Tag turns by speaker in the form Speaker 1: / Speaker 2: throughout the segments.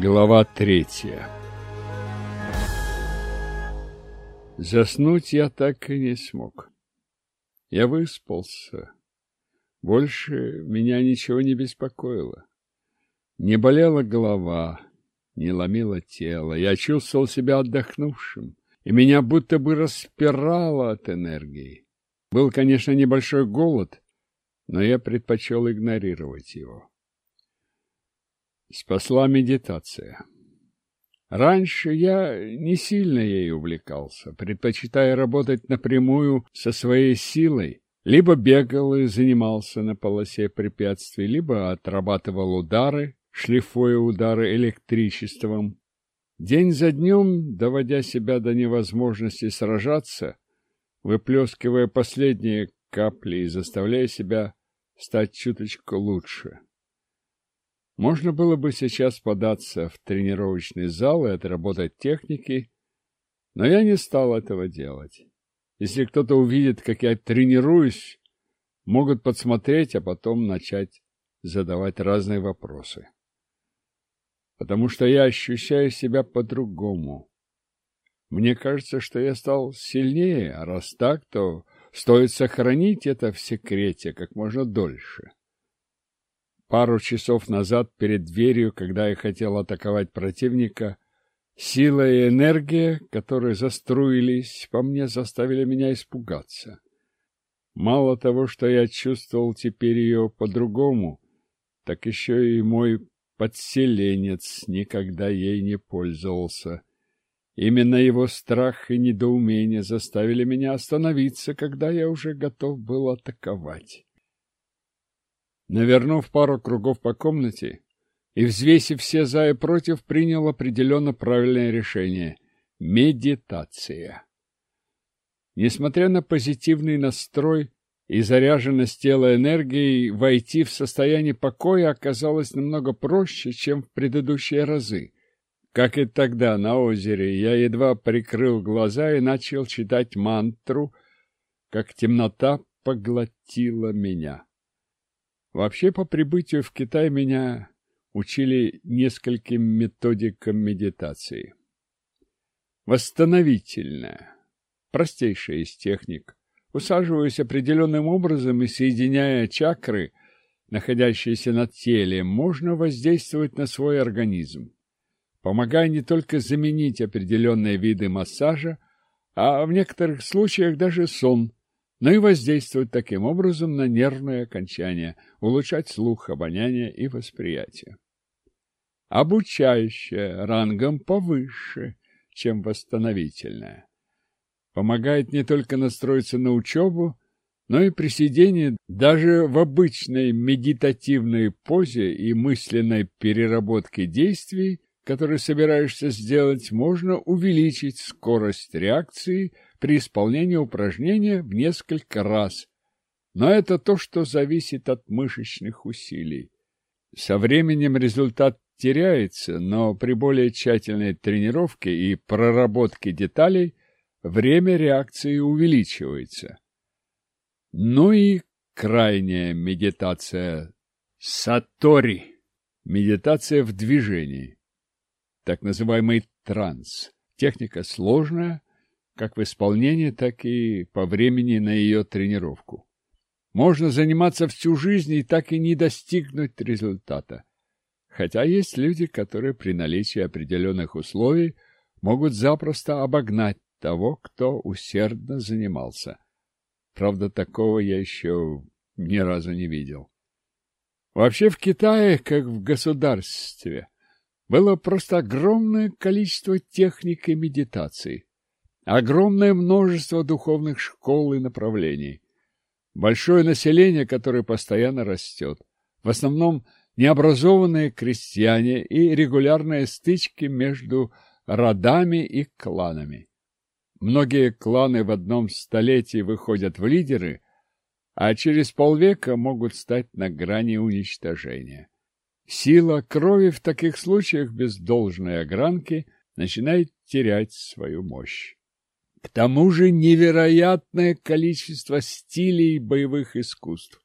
Speaker 1: Глава третья Заснуть я так и не смог. Я выспался. Больше меня ничего не беспокоило. Не болела голова, не ломило тело. Я чувствовал себя отдохнувшим, и меня будто бы распирало от энергии. Был, конечно, небольшой голод, но я предпочел игнорировать его. Спасла медитация. Раньше я не сильно ей увлекался, предпочитая работать напрямую со своей силой. Либо бегал и занимался на полосе препятствий, либо отрабатывал удары, шлифуя удары электричеством. День за днем, доводя себя до невозможности сражаться, выплескивая последние капли и заставляя себя стать чуточку лучше. Можно было бы сейчас податься в тренировочный зал и отработать техники, но я не стал этого делать. Если кто-то увидит, как я тренируюсь, могут подсмотреть, а потом начать задавать разные вопросы. Потому что я ощущаю себя по-другому. Мне кажется, что я стал сильнее, а раз так, то стоит сохранить это в секрете как можно дольше. Пару часов назад перед дверью, когда я хотел атаковать противника, сила и энергия, которые заструились по мне, заставили меня испугаться. Мало того, что я чувствовал теперь ее по-другому, так еще и мой подселенец никогда ей не пользовался. Именно его страх и недоумение заставили меня остановиться, когда я уже готов был атаковать. Навернув пару кругов по комнате и взвесив все за и против, принял определенно правильное решение – медитация. Несмотря на позитивный настрой и заряженность тела энергией, войти в состояние покоя оказалось намного проще, чем в предыдущие разы. Как и тогда на озере, я едва прикрыл глаза и начал читать мантру, как темнота поглотила меня. Вообще, по прибытию в Китай меня учили нескольким методикам медитации. Восстановительная, простейшая из техник. Усаживаясь определенным образом и соединяя чакры, находящиеся на теле, можно воздействовать на свой организм, помогая не только заменить определенные виды массажа, а в некоторых случаях даже сон – но и воздействовать таким образом на нервные окончания, улучшать слух, обоняние и восприятие. Обучающее рангом повыше, чем восстановительное. Помогает не только настроиться на учебу, но и при сидении даже в обычной медитативной позе и мысленной переработке действий, которые собираешься сделать, можно увеличить скорость реакции – при исполнении упражнения в несколько раз. Но это то, что зависит от мышечных усилий. Со временем результат теряется, но при более тщательной тренировке и проработке деталей время реакции увеличивается. Ну и крайняя медитация сатори, медитация в движении, так называемый транс. Техника сложная, как в исполнении, так и по времени на ее тренировку. Можно заниматься всю жизнь и так и не достигнуть результата. Хотя есть люди, которые при наличии определенных условий могут запросто обогнать того, кто усердно занимался. Правда, такого я еще ни разу не видел. Вообще в Китае, как в государстве, было просто огромное количество техник и медитаций огромное множество духовных школ и направлений, большое население, которое постоянно растет, в основном необразованные крестьяне и регулярные стычки между родами и кланами. Многие кланы в одном столетии выходят в лидеры, а через полвека могут стать на грани уничтожения. Сила крови в таких случаях без должной огранки начинает терять свою мощь. К тому же невероятное количество стилей боевых искусств.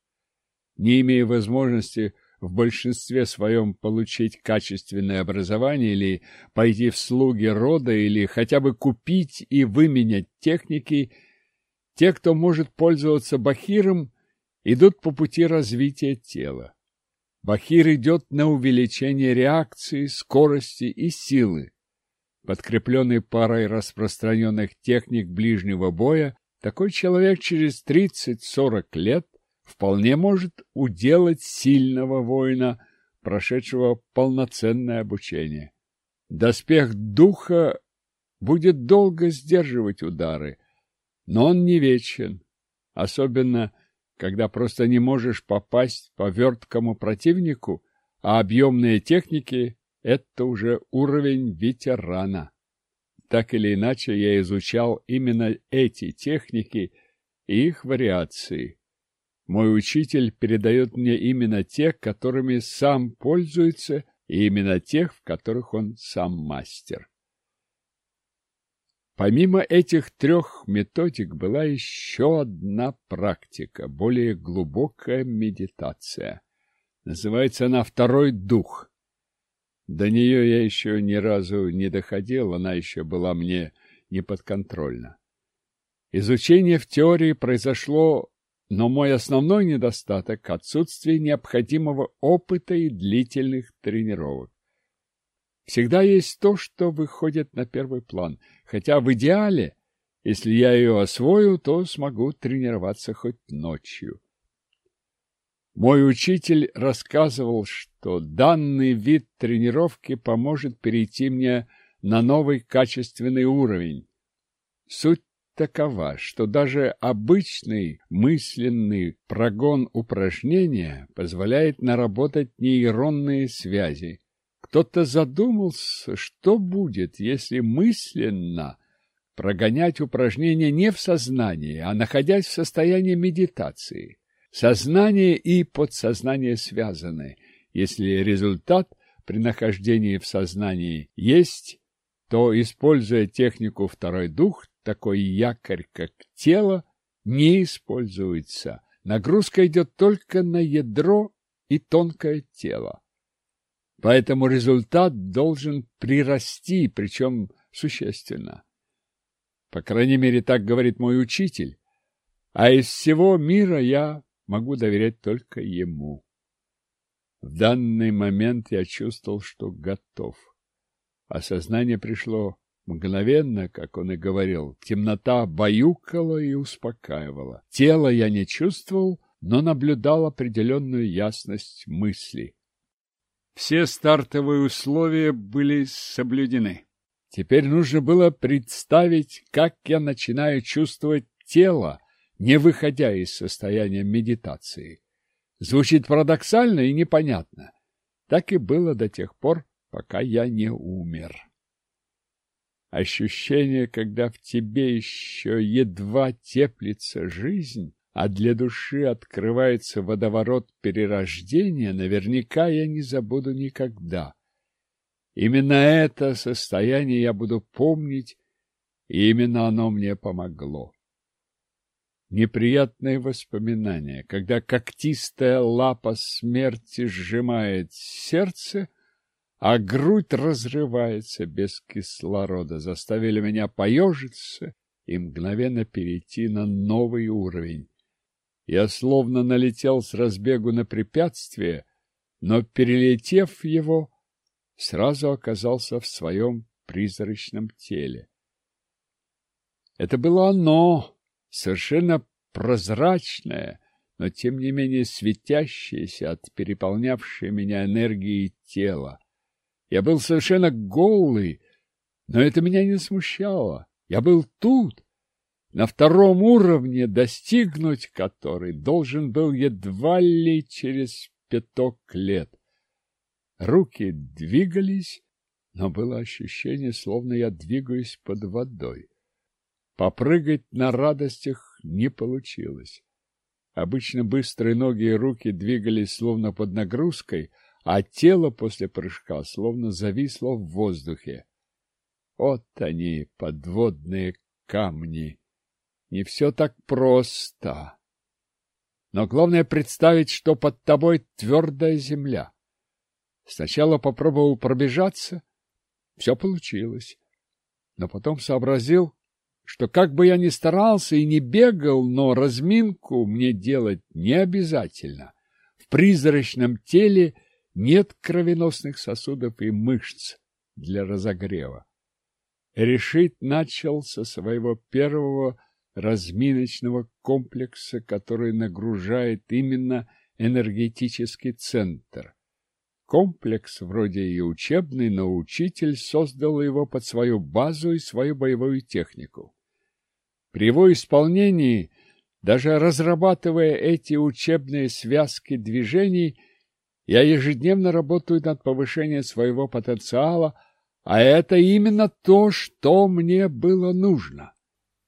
Speaker 1: Не имея возможности в большинстве своем получить качественное образование или пойти в слуги рода или хотя бы купить и выменять техники, те, кто может пользоваться бахиром, идут по пути развития тела. Бахир идет на увеличение реакции, скорости и силы. Подкрепленный парой распространенных техник ближнего боя, такой человек через 30-40 лет вполне может уделать сильного воина, прошедшего полноценное обучение. Доспех духа будет долго сдерживать удары, но он не вечен, особенно когда просто не можешь попасть по верткому противнику, а объемные техники — это уже уровень ветерана. Так или иначе, я изучал именно эти техники и их вариации. Мой учитель передает мне именно те, которыми сам пользуется, и именно тех, в которых он сам мастер. Помимо этих трех методик была еще одна практика, более глубокая медитация. Называется она «Второй дух». До нее я еще ни разу не доходил, она еще была мне неподконтрольна. Изучение в теории произошло но мой основной недостаток – отсутствие необходимого опыта и длительных тренировок. Всегда есть то, что выходит на первый план, хотя в идеале, если я ее освою, то смогу тренироваться хоть ночью. Мой учитель рассказывал, что данный вид тренировки поможет перейти мне на новый качественный уровень. Суть такова, что даже обычный мысленный прогон упражнения позволяет наработать нейронные связи. Кто-то задумался, что будет, если мысленно прогонять упражнения не в сознании, а находясь в состоянии медитации. Сознание и подсознание связаны. Если результат при нахождении в сознании есть, то, используя технику «второй дух», такой якорь, как тело, не используется. Нагрузка идет только на ядро и тонкое тело. Поэтому результат должен прирасти, причем существенно. По крайней мере, так говорит мой учитель. А из всего мира я могу доверять только ему. В данный момент я чувствовал, что готов. Осознание пришло Мгновенно, как он и говорил, темнота баюкала и успокаивала. Тело я не чувствовал, но наблюдал определенную ясность мысли. Все стартовые условия были соблюдены. Теперь нужно было представить, как я начинаю чувствовать тело, не выходя из состояния медитации. Звучит парадоксально и непонятно. Так и было до тех пор, пока я не умер. Ощущение, когда в тебе еще едва теплится жизнь, а для души открывается водоворот перерождения, наверняка я не забуду никогда. Именно это состояние я буду помнить, и именно оно мне помогло. Неприятные воспоминания, когда когтистая лапа смерти сжимает сердце — а грудь разрывается без кислорода, заставили меня поежиться и мгновенно перейти на новый уровень. Я словно налетел с разбегу на препятствие, но, перелетев его, сразу оказался в своем призрачном теле. Это было оно, совершенно прозрачное, но тем не менее светящееся от переполнявшей меня энергии тела. Я был совершенно голый, но это меня не смущало. Я был тут, на втором уровне, достигнуть который должен был едва ли через пяток лет. Руки двигались, но было ощущение, словно я двигаюсь под водой. Попрыгать на радостях не получилось. Обычно быстрые ноги и руки двигались словно под нагрузкой — а тело после прыжка словно зависло в воздухе. Вот они, подводные камни. Не все так просто. но главное представить, что под тобой твердая земля. Сначала попробовал пробежаться, все получилось, но потом сообразил, что как бы я ни старался и не бегал, но разминку мне делать не обязательно. В призрачном теле нет кровеносных сосудов и мышц для разогрева. Решить начал со своего первого разминочного комплекса, который нагружает именно энергетический центр. Комплекс вроде и учебный, но учитель создал его под свою базу и свою боевую технику. При его исполнении, даже разрабатывая эти учебные связки движений, я ежедневно работаю над повышением своего потенциала, а это именно то, что мне было нужно.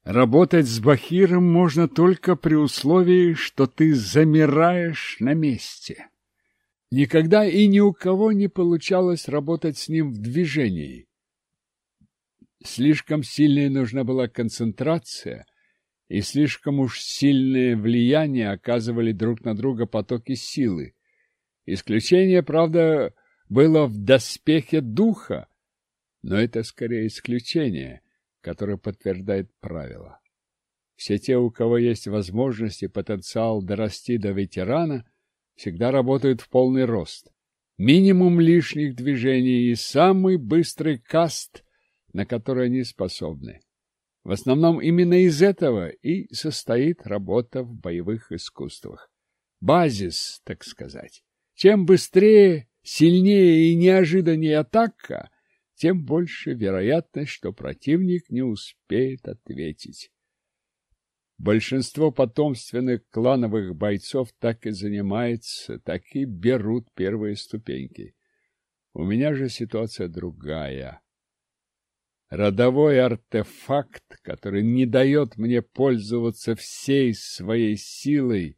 Speaker 1: Работать с Бахиром можно только при условии, что ты замираешь на месте. Никогда и ни у кого не получалось работать с ним в движении. Слишком сильной нужна была концентрация, и слишком уж сильное влияние оказывали друг на друга потоки силы. Исключение, правда, было в доспехе духа, но это скорее исключение, которое подтверждает правило. Все те, у кого есть возможность и потенциал дорасти до ветерана, всегда работают в полный рост. Минимум лишних движений и самый быстрый каст, на который они способны. В основном именно из этого и состоит работа в боевых искусствах. Базис, так сказать. Чем быстрее, сильнее и неожиданнее атака, тем больше вероятность, что противник не успеет ответить. Большинство потомственных клановых бойцов так и занимается, так и берут первые ступеньки. У меня же ситуация другая. Родовой артефакт, который не дает мне пользоваться всей своей силой,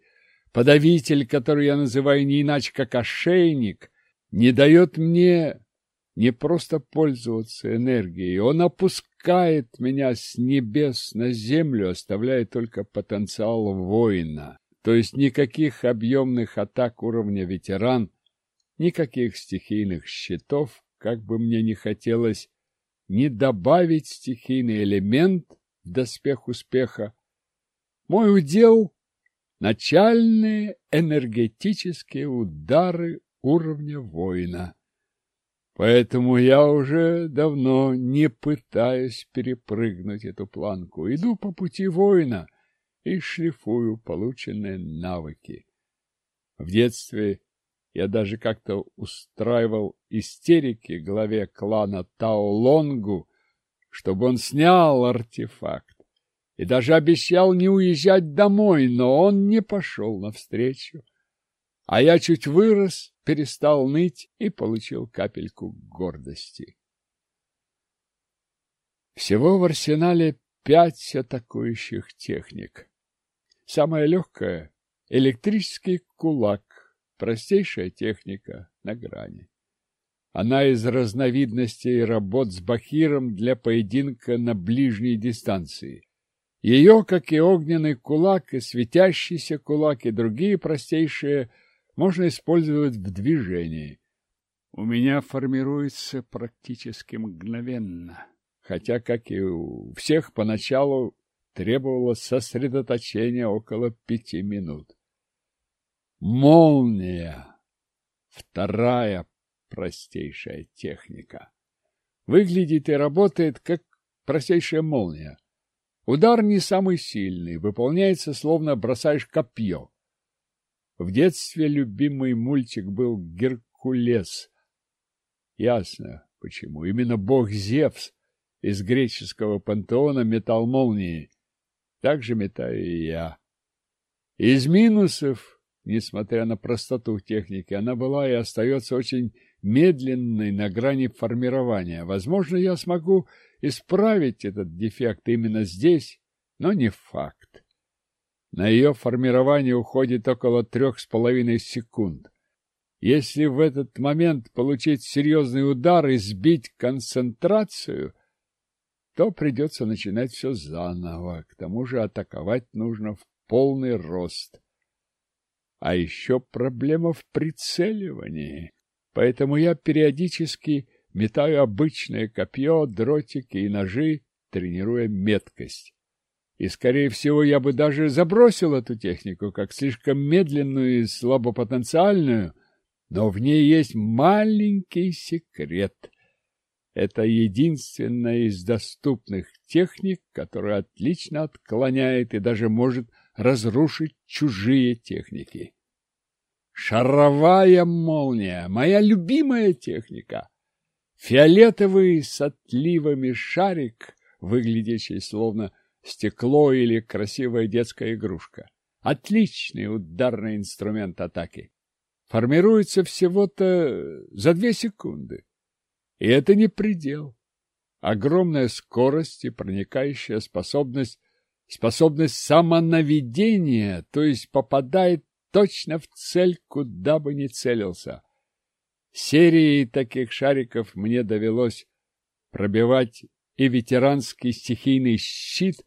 Speaker 1: подавитель, который я называю не иначе как ошейник, не дает мне не просто пользоваться энергией, он опускает меня с небес на землю, оставляя только потенциал воина. То есть никаких объемных атак уровня ветеран, никаких стихийных щитов, как бы мне не хотелось, не добавить стихийный элемент в доспех успеха. Мой удел — начальные энергетические удары уровня воина. Поэтому я уже давно не пытаюсь перепрыгнуть эту планку. Иду по пути воина и шлифую полученные навыки. В детстве я даже как-то устраивал истерики главе клана Таолонгу, чтобы он снял артефакт, и даже обещал не уезжать домой, но он не пошел навстречу. А я чуть вырос, перестал ныть и получил капельку гордости. Всего в арсенале пять атакующих техник. Самая легкая — электрический кулак, простейшая техника на грани. Она из разновидностей работ с бахиром для поединка на ближней дистанции. Ее, как и огненный кулак, и светящийся кулак, и другие простейшие – можно использовать в движении. У меня формируется практически мгновенно, хотя, как и у всех, поначалу требовалось сосредоточение около пяти минут. Молния — вторая простейшая техника. Выглядит и работает, как простейшая молния. Удар не самый сильный, выполняется, словно бросаешь копье. В детстве любимый мультик был «Геркулес». Ясно, почему. Именно бог Зевс из греческого пантеона метал молнии. Так же метаю и я. Из минусов, несмотря на простоту техники, она была и остается очень медленной на грани формирования. Возможно, я смогу исправить этот дефект именно здесь, но не факт. На ее формирование уходит около трех с половиной секунд. Если в этот момент получить серьезный удар и сбить концентрацию, то придется начинать все заново. К тому же атаковать нужно в полный рост. А еще проблема в прицеливании. Поэтому я периодически метаю обычное копье, дротики и ножи, тренируя меткость. И, скорее всего, я бы даже забросил эту технику, как слишком медленную и слабопотенциальную, но в ней есть маленький секрет. Это единственная из доступных техник, которая отлично отклоняет и даже может разрушить чужие техники. Шаровая молния — моя любимая техника. Фиолетовый с отливами шарик, выглядящий словно стекло или красивая детская игрушка. Отличный ударный инструмент атаки. Формируется всего-то за две секунды. И это не предел. Огромная скорость и проникающая способность, способность самонаведения, то есть попадает точно в цель, куда бы ни целился. Серией таких шариков мне довелось пробивать и ветеранский стихийный щит,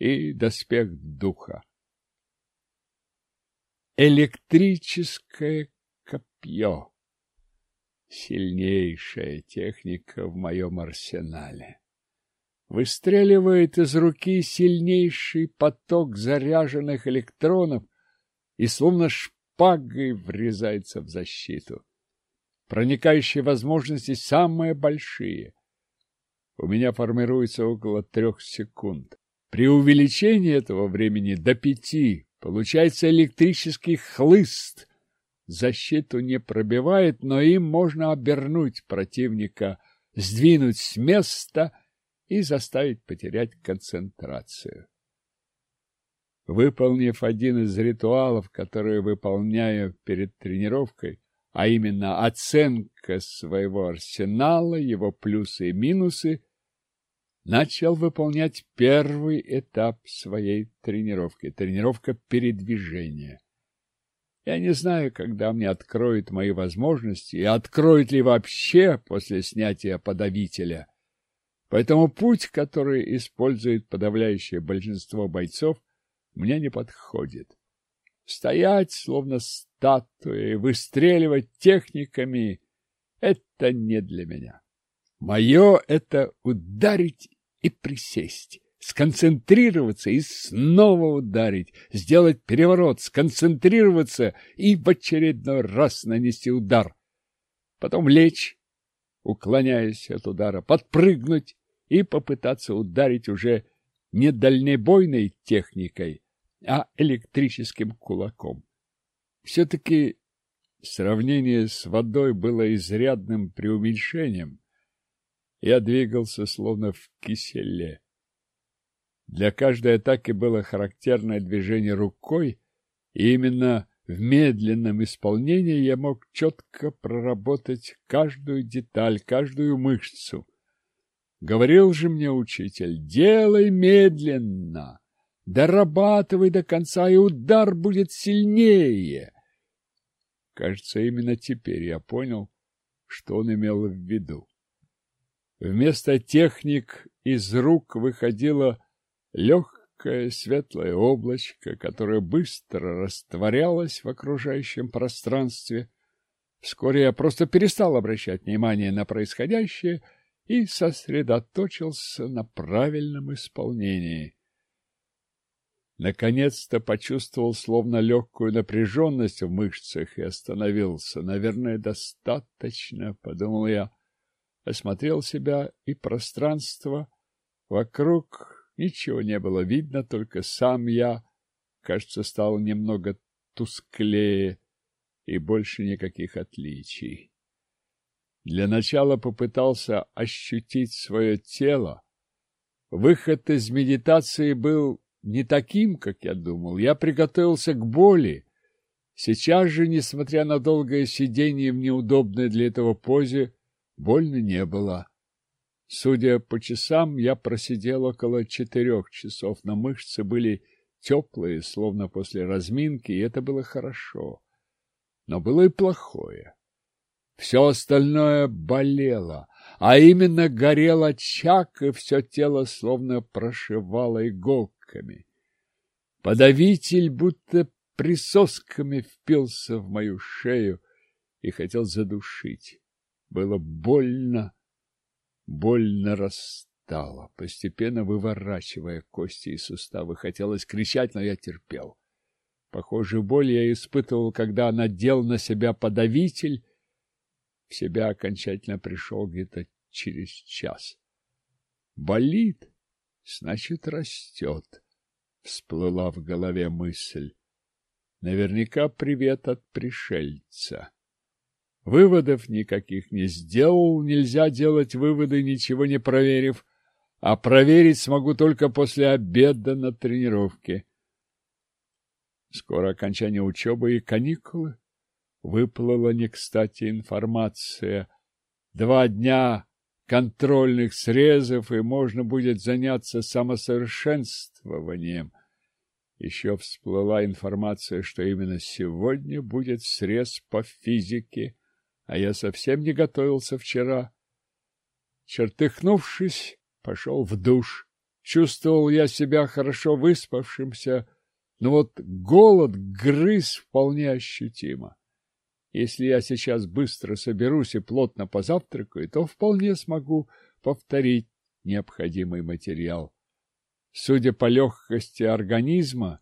Speaker 1: и доспех духа. Электрическое копье. Сильнейшая техника в моем арсенале. Выстреливает из руки сильнейший поток заряженных электронов и словно шпагой врезается в защиту. Проникающие возможности самые большие. У меня формируется около трех секунд. При увеличении этого времени до пяти получается электрический хлыст. Защиту не пробивает, но им можно обернуть противника, сдвинуть с места и заставить потерять концентрацию. Выполнив один из ритуалов, которые выполняю перед тренировкой, а именно оценка своего арсенала, его плюсы и минусы, начал выполнять первый этап своей тренировки – тренировка передвижения. Я не знаю, когда мне откроют мои возможности и откроют ли вообще после снятия подавителя. Поэтому путь, который использует подавляющее большинство бойцов, мне не подходит. Стоять, словно статуя, и выстреливать техниками – это не для меня. Мое — это ударить и присесть, сконцентрироваться и снова ударить, сделать переворот, сконцентрироваться и в очередной раз нанести удар. Потом лечь, уклоняясь от удара, подпрыгнуть и попытаться ударить уже не дальнобойной техникой, а электрическим кулаком. Все-таки сравнение с водой было изрядным преуменьшением, я двигался словно в киселе. Для каждой атаки было характерное движение рукой, и именно в медленном исполнении я мог четко проработать каждую деталь, каждую мышцу. Говорил же мне учитель, делай медленно, дорабатывай до конца, и удар будет сильнее. Кажется, именно теперь я понял, что он имел в виду. Вместо техник из рук выходило легкое светлое облачко, которое быстро растворялось в окружающем пространстве. Вскоре я просто перестал обращать внимание на происходящее и сосредоточился на правильном исполнении. Наконец-то почувствовал словно легкую напряженность в мышцах и остановился. Наверное, достаточно, — подумал я осмотрел себя и пространство. Вокруг ничего не было видно, только сам я, кажется, стал немного тусклее и больше никаких отличий. Для начала попытался ощутить свое тело. Выход из медитации был не таким, как я думал. Я приготовился к боли. Сейчас же, несмотря на долгое сидение в неудобной для этого позе, Больно не было. Судя по часам, я просидел около четырех часов, но мышцы были теплые, словно после разминки, и это было хорошо. Но было и плохое. Все остальное болело, а именно горел очаг, и все тело словно прошивало иголками. Подавитель будто присосками впился в мою шею и хотел задушить. Было больно, больно расстало, постепенно выворачивая кости и суставы. Хотелось кричать, но я терпел. Похожую боль я испытывал, когда надел на себя подавитель. В себя окончательно пришел где-то через час. Болит, значит, растет. Всплыла в голове мысль. Наверняка привет от пришельца. Выводов никаких не сделал, нельзя делать выводы, ничего не проверив, а проверить смогу только после обеда на тренировке. Скоро окончание учебы и каникулы. Выплыла не кстати информация. Два дня контрольных срезов, и можно будет заняться самосовершенствованием. Еще всплыла информация, что именно сегодня будет срез по физике, а я совсем не готовился вчера. Чертыхнувшись, пошел в душ. Чувствовал я себя хорошо выспавшимся, но вот голод грыз вполне ощутимо. Если я сейчас быстро соберусь и плотно позавтракаю, то вполне смогу повторить необходимый материал. Судя по легкости организма,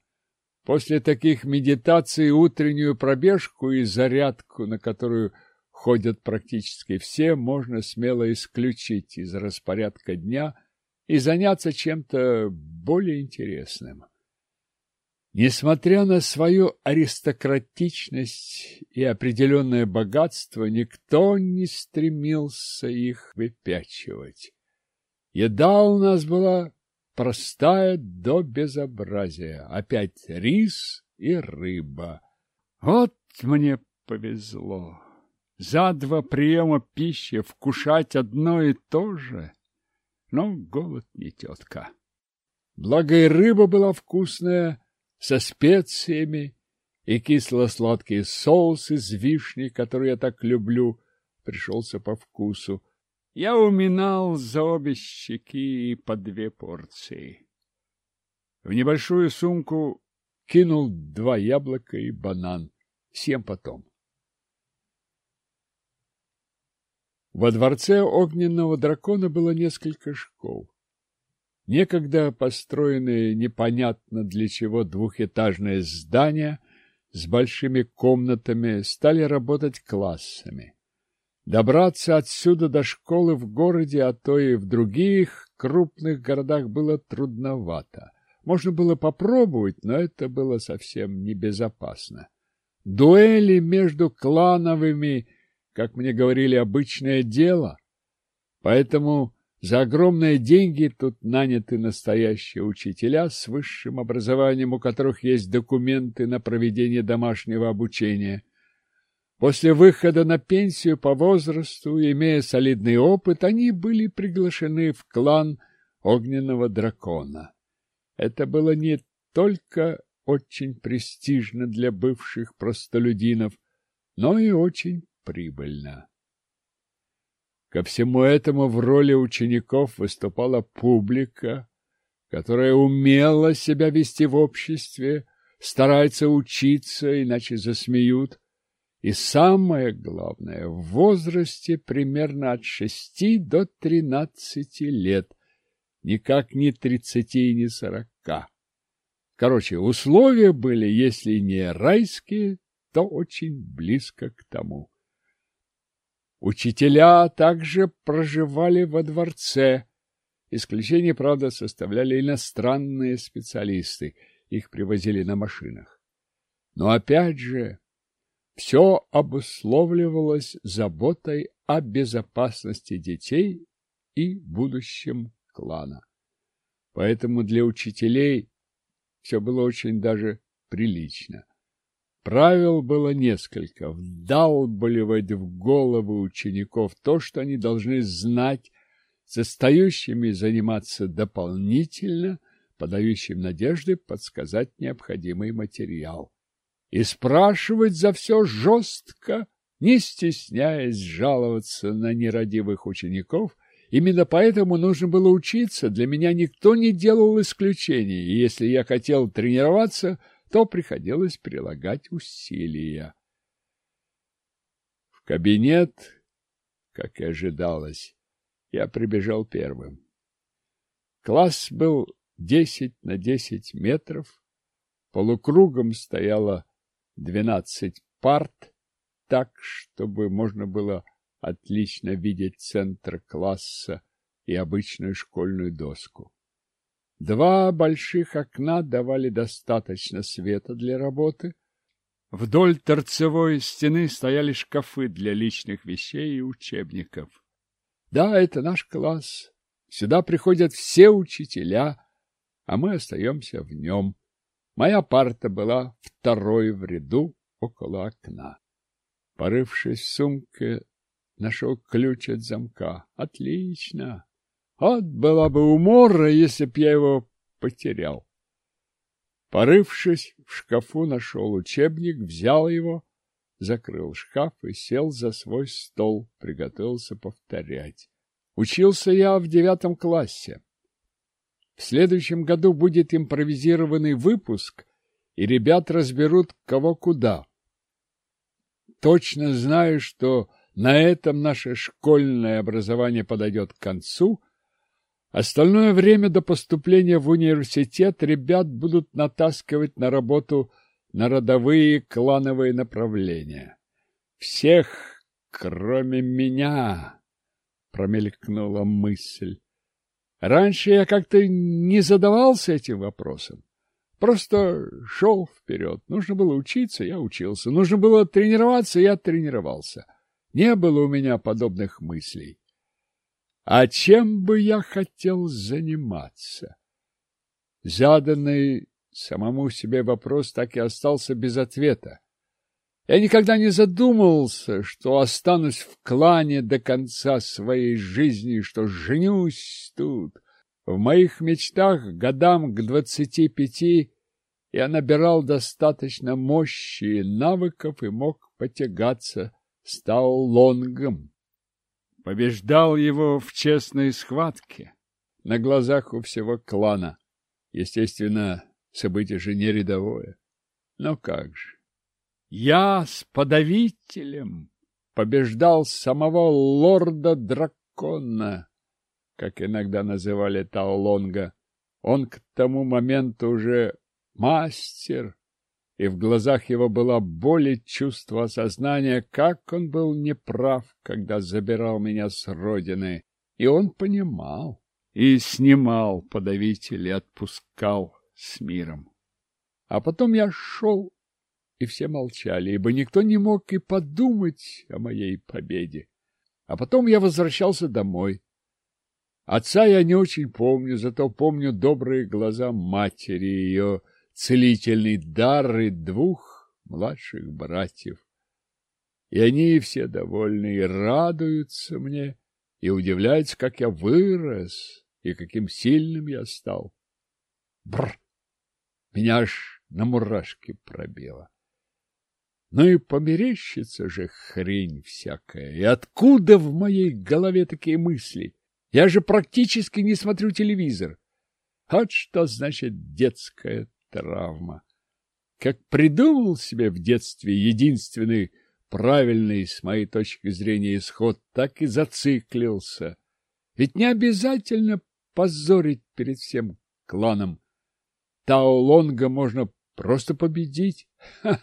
Speaker 1: после таких медитаций утреннюю пробежку и зарядку, на которую ходят практически все, можно смело исключить из распорядка дня и заняться чем-то более интересным. Несмотря на свою аристократичность и определенное богатство, никто не стремился их выпячивать. Еда у нас была простая до безобразия. Опять рис и рыба. Вот мне повезло. За два приема пищи вкушать одно и то же. Но голод не тетка. Благо и рыба была вкусная, со специями, и кисло-сладкий соус из вишни, который я так люблю, пришелся по вкусу. Я уминал за обе щеки по две порции. В небольшую сумку кинул два яблока и банан. Съем потом. Во дворце огненного дракона было несколько школ. Некогда построенные непонятно для чего двухэтажные здания с большими комнатами стали работать классами. Добраться отсюда до школы в городе, а то и в других крупных городах было трудновато. Можно было попробовать, но это было совсем небезопасно. Дуэли между клановыми, как мне говорили, обычное дело. Поэтому за огромные деньги тут наняты настоящие учителя с высшим образованием, у которых есть документы на проведение домашнего обучения. После выхода на пенсию по возрасту, имея солидный опыт, они были приглашены в клан Огненного Дракона. Это было не только очень престижно для бывших простолюдинов, но и очень прибыльно. Ко всему этому в роли учеников выступала публика, которая умела себя вести в обществе, старается учиться, иначе засмеют. И самое главное, в возрасте примерно от шести до тринадцати лет, никак не тридцати и не сорока. Короче, условия были, если не райские, то очень близко к тому. Учителя также проживали во дворце. Исключение, правда, составляли иностранные специалисты. Их привозили на машинах. Но опять же, все обусловливалось заботой о безопасности детей и будущем клана. Поэтому для учителей все было очень даже прилично. Правил было несколько – вдалбливать в головы учеников то, что они должны знать, с остающими заниматься дополнительно, подающим надежды подсказать необходимый материал. И спрашивать за все жестко, не стесняясь жаловаться на нерадивых учеников – Именно поэтому нужно было учиться, для меня никто не делал исключений, и если я хотел тренироваться, то приходилось прилагать усилия. В кабинет, как и ожидалось, я прибежал первым. Класс был десять на десять метров, полукругом стояло двенадцать парт, так, чтобы можно было отлично видеть центр класса и обычную школьную доску. Два больших окна давали достаточно света для работы. Вдоль торцевой стены стояли шкафы для личных вещей и учебников. Да, это наш класс. Сюда приходят все учителя, а мы остаемся в нем. Моя парта была второй в ряду около окна. Порывшись в сумке, нашел ключ от замка. Отлично! Вот была бы умора, если б я его потерял. Порывшись в шкафу, нашел учебник, взял его, закрыл шкаф и сел за свой стол, приготовился повторять. Учился я в девятом классе. В следующем году будет импровизированный выпуск, и ребят разберут кого куда. Точно знаю, что на этом наше школьное образование подойдет к концу, Остальное время до поступления в университет ребят будут натаскивать на работу на родовые клановые направления. Всех, кроме меня, промелькнула мысль. Раньше я как-то не задавался этим вопросом. Просто шел вперед. Нужно было учиться, я учился. Нужно было тренироваться, я тренировался. Не было у меня подобных мыслей. А чем бы я хотел заниматься? Заданный самому себе вопрос так и остался без ответа. Я никогда не задумывался, что останусь в клане до конца своей жизни, что женюсь тут. В моих мечтах годам к двадцати пяти я набирал достаточно мощи и навыков и мог потягаться с Таолонгом побеждал его в честной схватке на глазах у всего клана. Естественно, событие же не рядовое. Но как же? Я с подавителем побеждал самого лорда-дракона, как иногда называли Таолонга. Он к тому моменту уже мастер, и в глазах его была боль и чувство осознания, как он был неправ, когда забирал меня с родины. И он понимал, и снимал подавитель и отпускал с миром. А потом я шел, и все молчали, ибо никто не мог и подумать о моей победе. А потом я возвращался домой. Отца я не очень помню, зато помню добрые глаза матери, ее целительный дар и двух младших братьев. И они все довольны и радуются мне, и удивляются, как я вырос и каким сильным я стал. Бр! Меня аж на мурашки пробило. Ну и померещится же хрень всякая. И откуда в моей голове такие мысли? Я же практически не смотрю телевизор. Вот что значит детская травма. Как придумал себе в детстве единственный правильный, с моей точки зрения, исход, так и зациклился. Ведь не обязательно позорить перед всем кланом. Тао Лонга можно просто победить. Ха!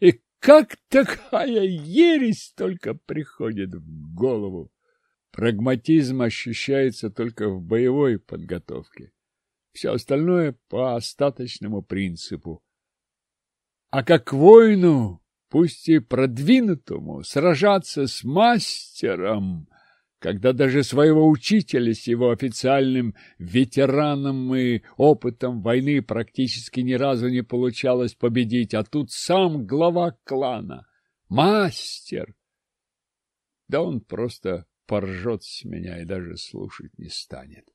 Speaker 1: И как такая ересь только приходит в голову? Прагматизм ощущается только в боевой подготовке. Все остальное по остаточному принципу. А как воину, пусть и продвинутому, сражаться с мастером, когда даже своего учителя с его официальным ветераном и опытом войны практически ни разу не получалось победить, а тут сам глава клана, мастер. Да он просто поржет с меня и даже слушать не станет.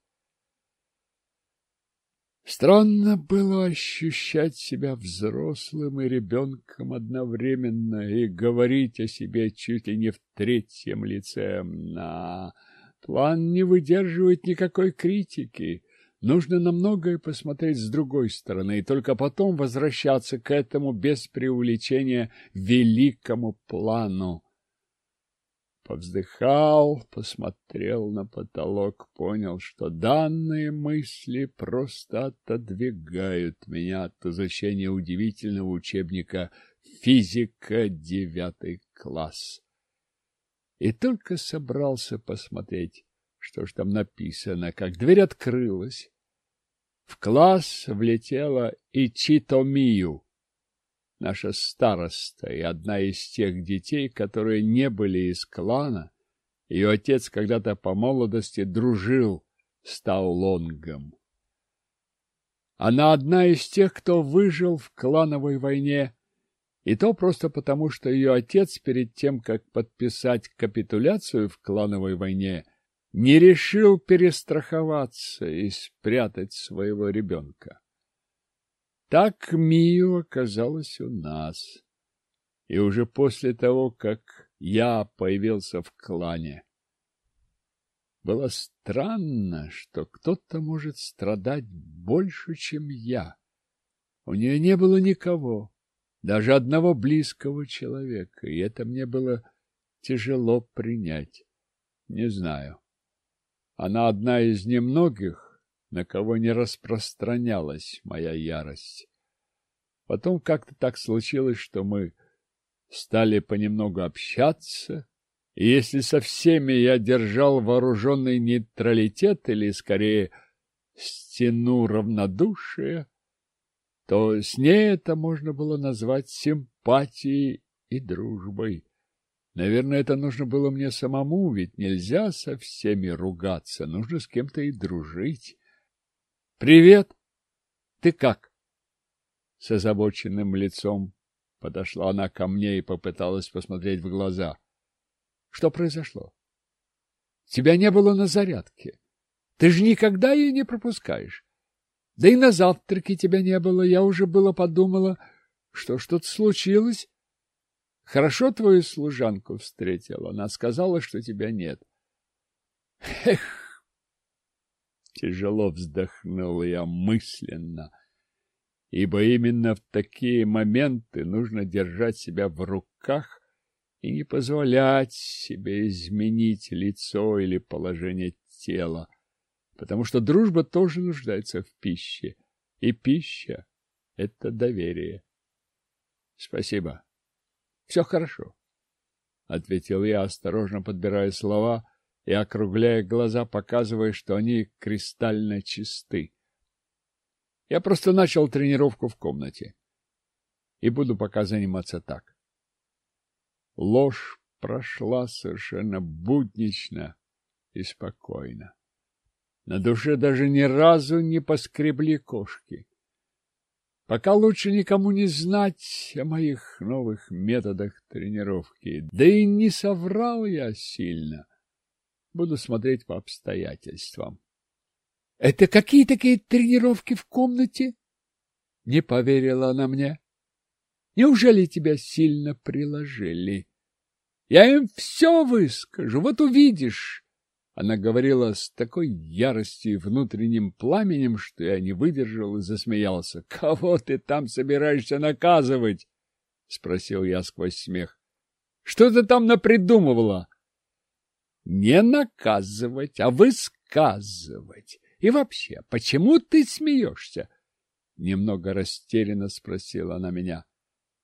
Speaker 1: Странно было ощущать себя взрослым и ребенком одновременно и говорить о себе чуть ли не в третьем лице. На план не выдерживает никакой критики. Нужно на многое посмотреть с другой стороны и только потом возвращаться к этому без преувеличения великому плану. Повздыхал, посмотрел на потолок, понял, что данные мысли просто отодвигают меня от изучения удивительного учебника «Физика девятый класс». И только собрался посмотреть, что ж там написано, как дверь открылась. В класс влетела Ичитомию, наша староста и одна из тех детей, которые не были из клана. Ее отец когда-то по молодости дружил с Таулонгом. Она одна из тех, кто выжил в клановой войне, и то просто потому, что ее отец перед тем, как подписать капитуляцию в клановой войне, не решил перестраховаться и спрятать своего ребенка. Так Мию оказалась у нас. И уже после того, как я появился в клане, было странно, что кто-то может страдать больше, чем я. У нее не было никого, даже одного близкого человека, и это мне было тяжело принять. Не знаю. Она одна из немногих, на кого не распространялась моя ярость. Потом как-то так случилось, что мы стали понемногу общаться, и если со всеми я держал вооруженный нейтралитет, или, скорее, стену равнодушия, то с ней это можно было назвать симпатией и дружбой. Наверное, это нужно было мне самому, ведь нельзя со всеми ругаться, нужно с кем-то и дружить. — Привет! Ты как? С озабоченным лицом подошла она ко мне и попыталась посмотреть в глаза. — Что произошло? — Тебя не было на зарядке. Ты же никогда ее не пропускаешь. Да и на завтраке тебя не было. Я уже было подумала, что что-то случилось. Хорошо твою служанку встретила. Она сказала, что тебя нет. Эх! Тяжело вздохнул я мысленно, ибо именно в такие моменты нужно держать себя в руках и не позволять себе изменить лицо или положение тела, потому что дружба тоже нуждается в пище, и пища — это доверие. Спасибо. Все хорошо, — ответил я, осторожно подбирая слова и округляя глаза, показывая, что они кристально чисты. Я просто начал тренировку в комнате и буду пока заниматься так. Ложь прошла совершенно буднично и спокойно. На душе даже ни разу не поскребли кошки. Пока лучше никому не знать о моих новых методах тренировки. Да и не соврал я сильно. Буду смотреть по обстоятельствам. — Это какие такие тренировки в комнате? — не поверила она мне. — Неужели тебя сильно приложили? Я им все выскажу, вот увидишь. Она говорила с такой яростью и внутренним пламенем, что я не выдержал и засмеялся. — Кого ты там собираешься наказывать? — спросил я сквозь смех. — Что ты там напридумывала? — Не наказывать, а высказывать. И вообще, почему ты смеешься? Немного растерянно спросила она меня.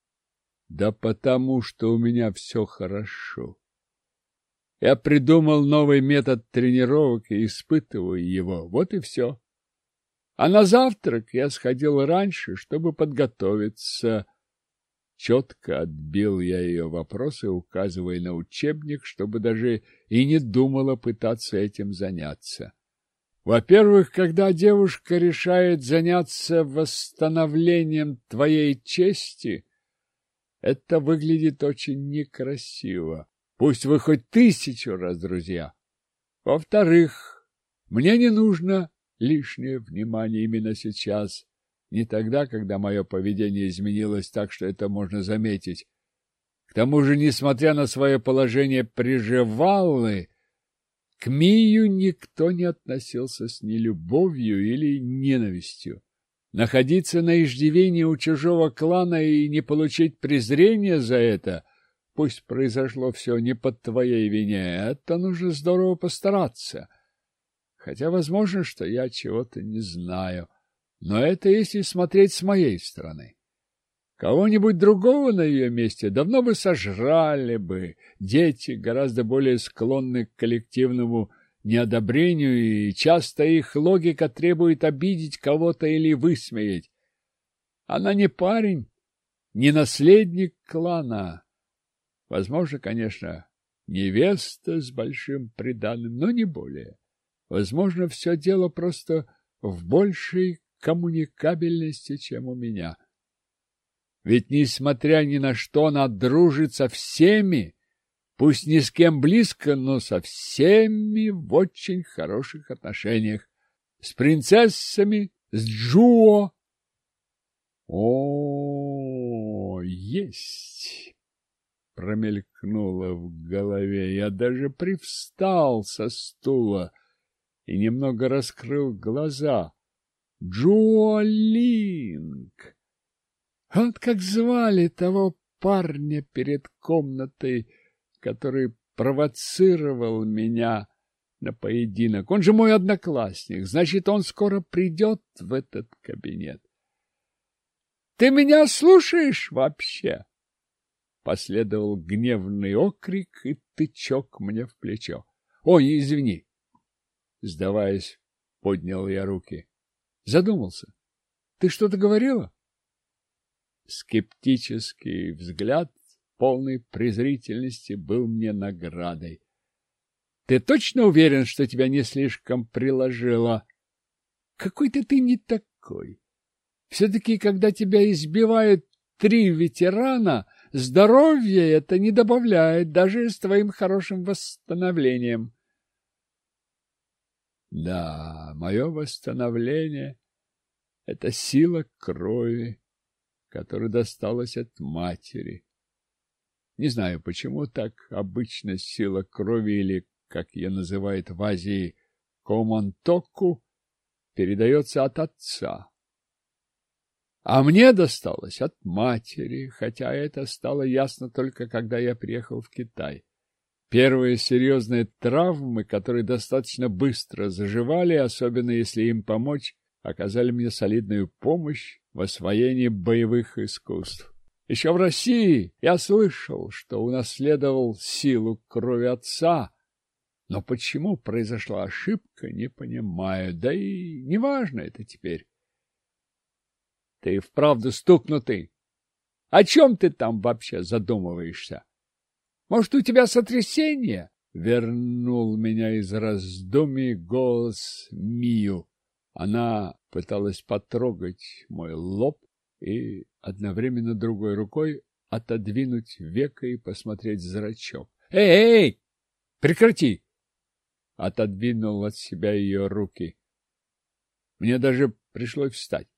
Speaker 1: — Да потому, что у меня все хорошо. Я придумал новый метод тренировок и испытываю его. Вот и все. А на завтрак я сходил раньше, чтобы подготовиться. Четко отбил я ее вопросы, указывая на учебник, чтобы даже и не думала пытаться этим заняться. Во-первых, когда девушка решает заняться восстановлением твоей чести, это выглядит очень некрасиво. Пусть вы хоть тысячу раз друзья. Во-вторых, мне не нужно лишнее внимание именно сейчас, не тогда, когда мое поведение изменилось так, что это можно заметить. К тому же, несмотря на свое положение приживаллы, К Мию никто не относился с нелюбовью или ненавистью. Находиться на иждивении у чужого клана и не получить презрения за это, пусть произошло все не под твоей вине, это нужно здорово постараться. Хотя возможно, что я чего-то не знаю, но это если смотреть с моей стороны. Кого-нибудь другого на ее месте давно бы сожрали бы. Дети гораздо более склонны к коллективному неодобрению, и часто их логика требует обидеть кого-то или высмеять. Она не парень, не наследник клана. Возможно, конечно, невеста с большим приданым, но не более. Возможно, все дело просто в большей коммуникабельности, чем у меня. Ведь, несмотря ни на что, она дружит со всеми, пусть ни с кем близко, но со всеми в очень хороших отношениях. С принцессами, с Джуо. О, есть! Промелькнуло в голове. Я даже привстал со стула и немного раскрыл глаза. Джуалинг! Вот как звали того парня перед комнатой, который провоцировал меня на поединок. Он же мой одноклассник, значит, он скоро придет в этот кабинет. — Ты меня слушаешь вообще? Последовал гневный окрик и тычок мне в плечо. — Ой, извини! Сдаваясь, поднял я руки. Задумался. — Ты что-то говорила? Скептический взгляд, полный презрительности, был мне наградой. — Ты точно уверен, что тебя не слишком приложило? — Какой-то ты не такой. Все-таки, когда тебя избивают три ветерана, здоровье это не добавляет, даже с твоим хорошим восстановлением. Да, мое восстановление — это сила крови, которая досталась от матери. Не знаю, почему так обычно сила крови или, как ее называют в Азии, комонтоку, передается от отца. А мне досталось от матери, хотя это стало ясно только когда я приехал в Китай. Первые серьезные травмы, которые достаточно быстро заживали, особенно если им помочь, оказали мне солидную помощь в освоении боевых искусств. Еще в России я слышал, что унаследовал силу крови отца, но почему произошла ошибка, не понимаю, да и неважно это теперь. Ты вправду стукнутый. О чем ты там вообще задумываешься? Может, у тебя сотрясение? Вернул меня из раздумий голос Мию. Она пыталась потрогать мой лоб и одновременно другой рукой отодвинуть веко и посмотреть зрачок. «Эй, эй! Прекрати!» Отодвинул от себя ее руки. Мне даже пришлось встать.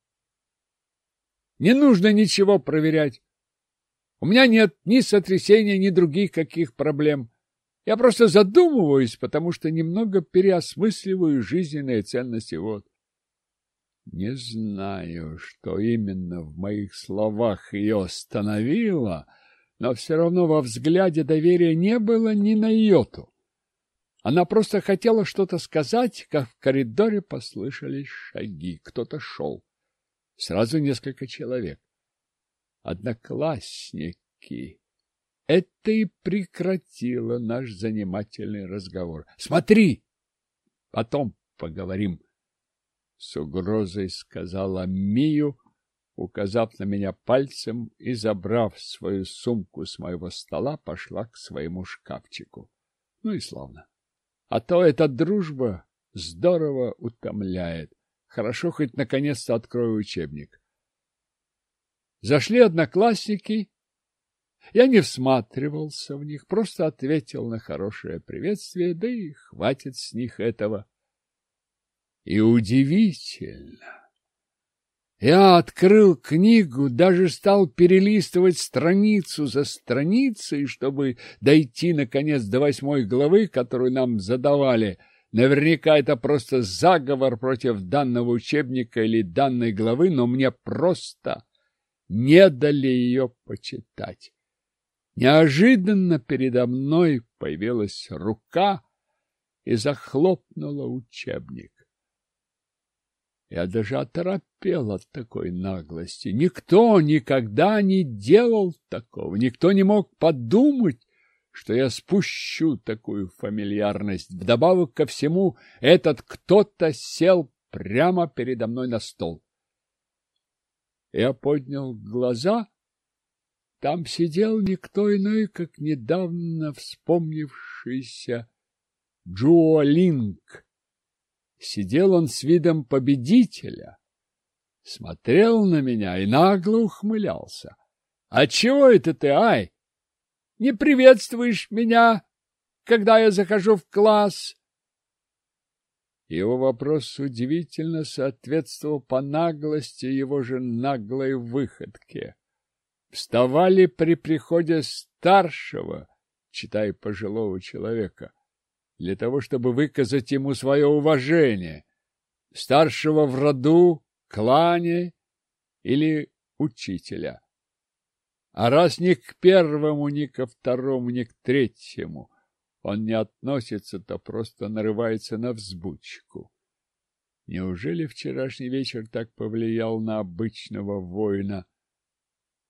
Speaker 1: «Не нужно ничего проверять. У меня нет ни сотрясения, ни других каких проблем. Я просто задумываюсь, потому что немного переосмысливаю жизненные ценности. Вот. Не знаю, что именно в моих словах ее остановило, но все равно во взгляде доверия не было ни на йоту. Она просто хотела что-то сказать, как в коридоре послышались шаги. Кто-то шел. Сразу несколько человек. Одноклассники. Это и прекратило наш занимательный разговор. Смотри! Потом поговорим с угрозой сказала Мию, указав на меня пальцем и, забрав свою сумку с моего стола, пошла к своему шкафчику. Ну и славно. А то эта дружба здорово утомляет. Хорошо, хоть наконец-то открою учебник. Зашли одноклассники. Я не всматривался в них, просто ответил на хорошее приветствие, да и хватит с них этого. И удивительно, Я открыл книгу, даже стал перелистывать страницу за страницей, чтобы дойти, наконец, до восьмой главы, которую нам задавали. Наверняка это просто заговор против данного учебника или данной главы, но мне просто не дали ее почитать. Неожиданно передо мной появилась рука и захлопнула учебник. Я даже оторопел от такой наглости. Никто никогда не делал такого. Никто не мог подумать, что я спущу такую фамильярность. Вдобавок ко всему, этот кто-то сел прямо передо мной на стол. Я поднял глаза. Там сидел никто иной, как недавно вспомнившийся Джуолинг Сидел он с видом победителя, смотрел на меня и нагло ухмылялся. — А чего это ты, Ай? Не приветствуешь меня, когда я захожу в класс? Его вопрос удивительно соответствовал по наглости его же наглой выходке. Вставали при приходе старшего, читай пожилого человека, для того, чтобы выказать ему свое уважение, старшего в роду, клане или учителя. А раз ни к первому, ни ко второму, ни к третьему он не относится, то просто нарывается на взбучку. Неужели вчерашний вечер так повлиял на обычного воина?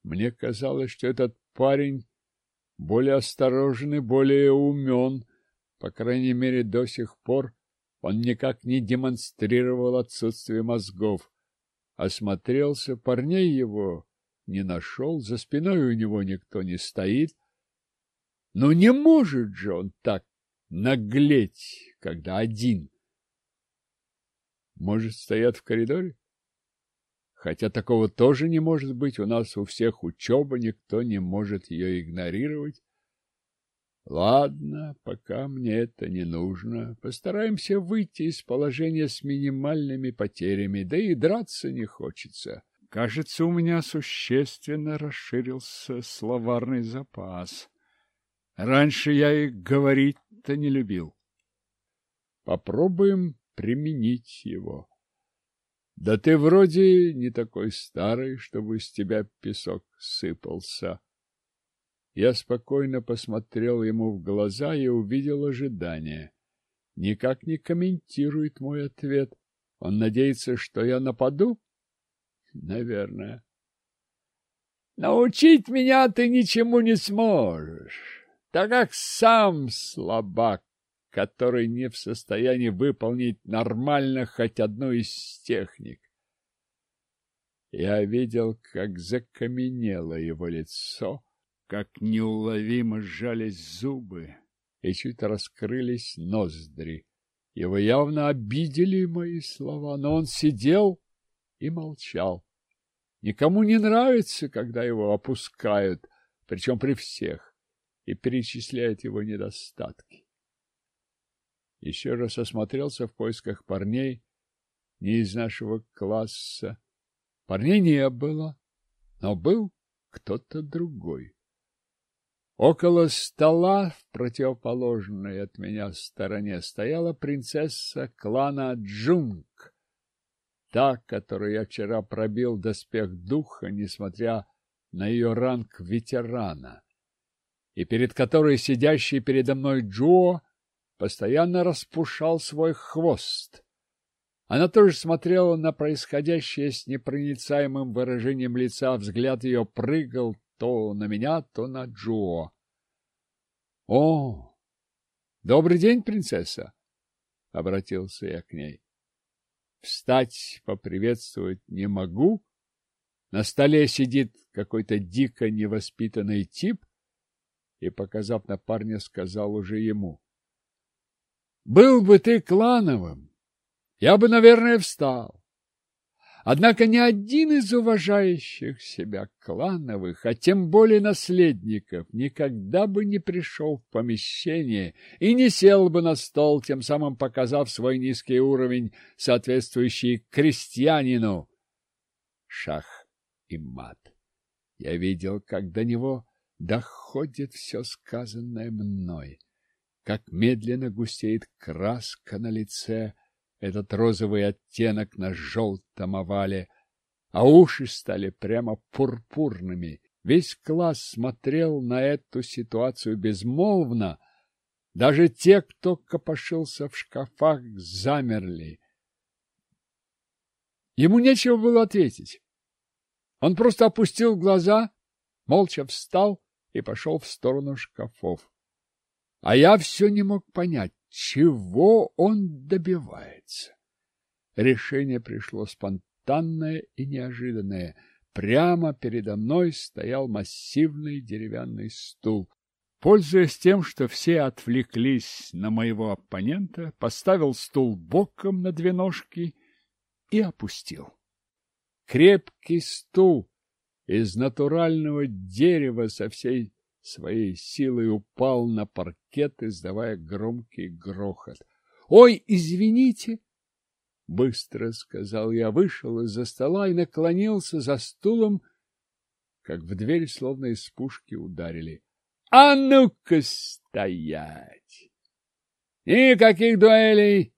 Speaker 1: Мне казалось, что этот парень более осторожен и более умен, по крайней мере, до сих пор он никак не демонстрировал отсутствие мозгов. Осмотрелся, парней его не нашел, за спиной у него никто не стоит. Но не может же он так наглеть, когда один. Может, стоят в коридоре? Хотя такого тоже не может быть, у нас у всех учеба, никто не может ее игнорировать. Ладно, пока мне это не нужно. Постараемся выйти из положения с минимальными потерями, да и драться не хочется. Кажется, у меня существенно расширился словарный запас. Раньше я и говорить-то не любил. Попробуем применить его. Да ты вроде не такой старый, чтобы с тебя песок сыпался. Я спокойно посмотрел ему в глаза и увидел ожидание. Никак не комментирует мой ответ. Он надеется, что я нападу? Наверное. Научить меня ты ничему не сможешь, так как сам слабак, который не в состоянии выполнить нормально хоть одну из техник. Я видел, как закаменело его лицо, как неуловимо сжались зубы и чуть раскрылись ноздри. Его явно обидели мои слова, но он сидел и молчал. Никому не нравится, когда его опускают, причем при всех, и перечисляют его недостатки. Еще раз осмотрелся в поисках парней не из нашего класса. Парней не было, но был кто-то другой. Около стола, в противоположной от меня стороне, стояла принцесса клана Джунг, та, которую я вчера пробил доспех духа, несмотря на ее ранг ветерана, и перед которой сидящий передо мной Джо постоянно распушал свой хвост. Она тоже смотрела на происходящее с непроницаемым выражением лица, взгляд ее прыгал то на меня, то на Джо. — О, добрый день, принцесса! — обратился я к ней. Встать поприветствовать не могу. На столе сидит какой-то дико невоспитанный тип и, показав на парня, сказал уже ему. — Был бы ты клановым, я бы, наверное, встал. Однако ни один из уважающих себя клановых, а тем более наследников, никогда бы не пришел в помещение и не сел бы на стол, тем самым показав свой низкий уровень, соответствующий крестьянину. шах и мат. Я видел, как до него доходит все сказанное мной, как медленно густеет краска на лице, этот розовый оттенок на желтом овале, а уши стали прямо пурпурными. Весь класс смотрел на эту ситуацию безмолвно, даже те, кто копошился в шкафах, замерли. Ему нечего было ответить. Он просто опустил глаза, молча встал и пошел в сторону шкафов. А я все не мог понять, чего он добивается. Решение пришло спонтанное и неожиданное. Прямо передо мной стоял массивный деревянный стул. Пользуясь тем, что все отвлеклись на моего оппонента, поставил стул боком на две ножки и опустил. Крепкий стул из натурального дерева со всей своей силой упал на паркет, издавая громкий грохот. — Ой, извините! — быстро сказал я, вышел из-за стола и наклонился за стулом, как в дверь словно из пушки ударили. — А ну-ка стоять! Никаких дуэлей!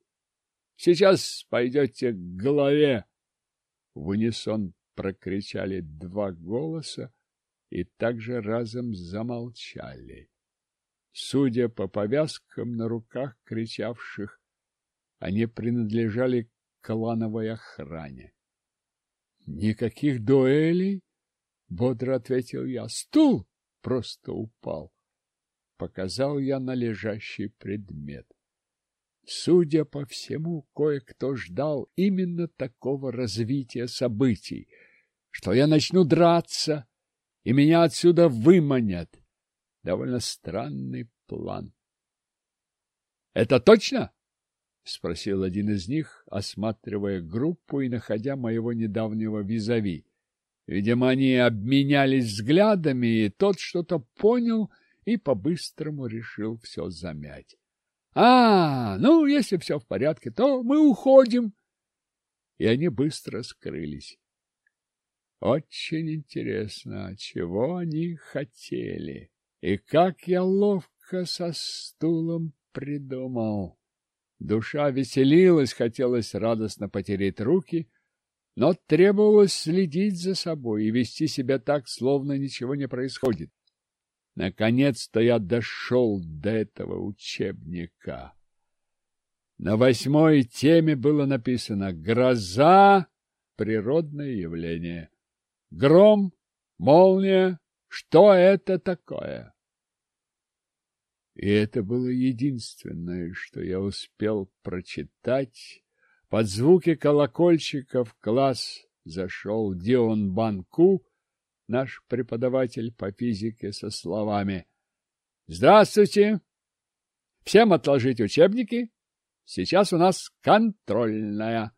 Speaker 1: Сейчас пойдете к голове! В унисон прокричали два голоса, и также разом замолчали. Судя по повязкам на руках кричавших, они принадлежали к клановой охране. Никаких дуэлей, бодро ответил я. Стул просто упал. Показал я на лежащий предмет. Судя по всему, кое-кто ждал именно такого развития событий, что я начну драться, и меня отсюда выманят. Довольно странный план. — Это точно? — спросил один из них, осматривая группу и находя моего недавнего визави. Видимо, они обменялись взглядами, и тот что-то понял и по-быстрому решил все замять. — А, ну, если все в порядке, то мы уходим. И они быстро скрылись. Очень интересно, чего они хотели, и как я ловко со стулом придумал. Душа веселилась, хотелось радостно потереть руки, но требовалось следить за собой и вести себя так, словно ничего не происходит. Наконец-то я дошел до этого учебника. На восьмой теме было написано «Гроза – природное явление». Гром, молния, что это такое? И это было единственное, что я успел прочитать. Под звуки колокольчиков класс зашел Дион Банку, наш преподаватель по физике, со словами «Здравствуйте! Всем отложить учебники. Сейчас у нас контрольная».